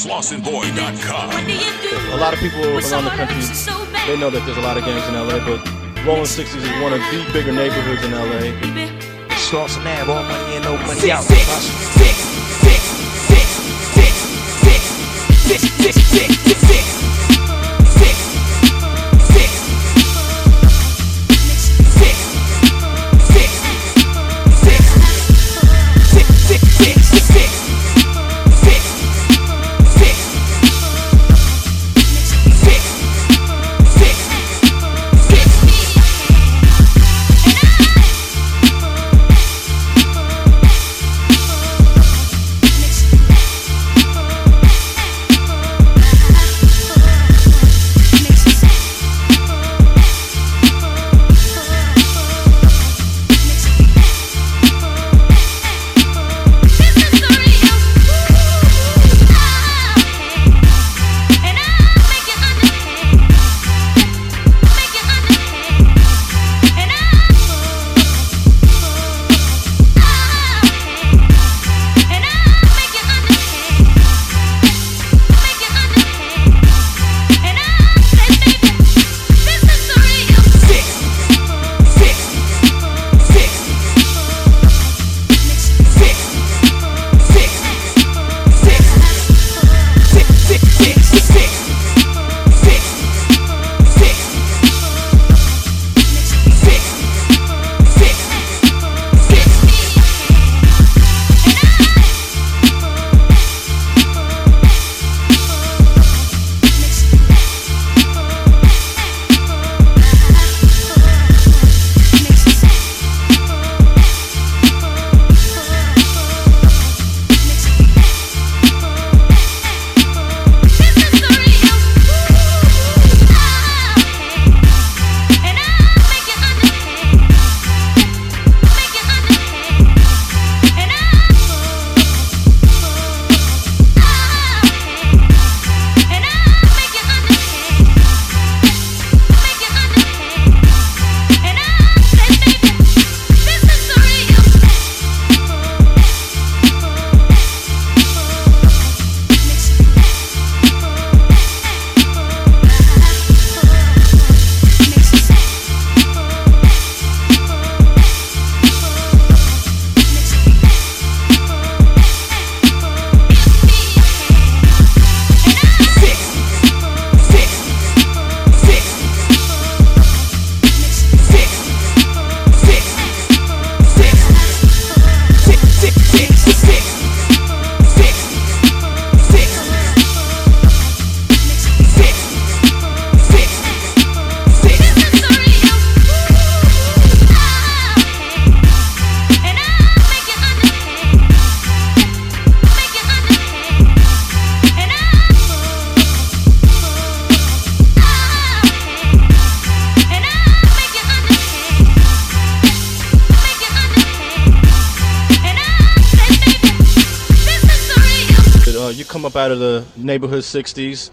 SlausonBoy.com. A lot of people around the country, they know that there's a lot of gangs in LA, but Rolling 60s is one of the bigger neighborhoods in LA. Slauson all money in, no money Six, out. six, six, six, six, you come up out of the neighborhood 60s,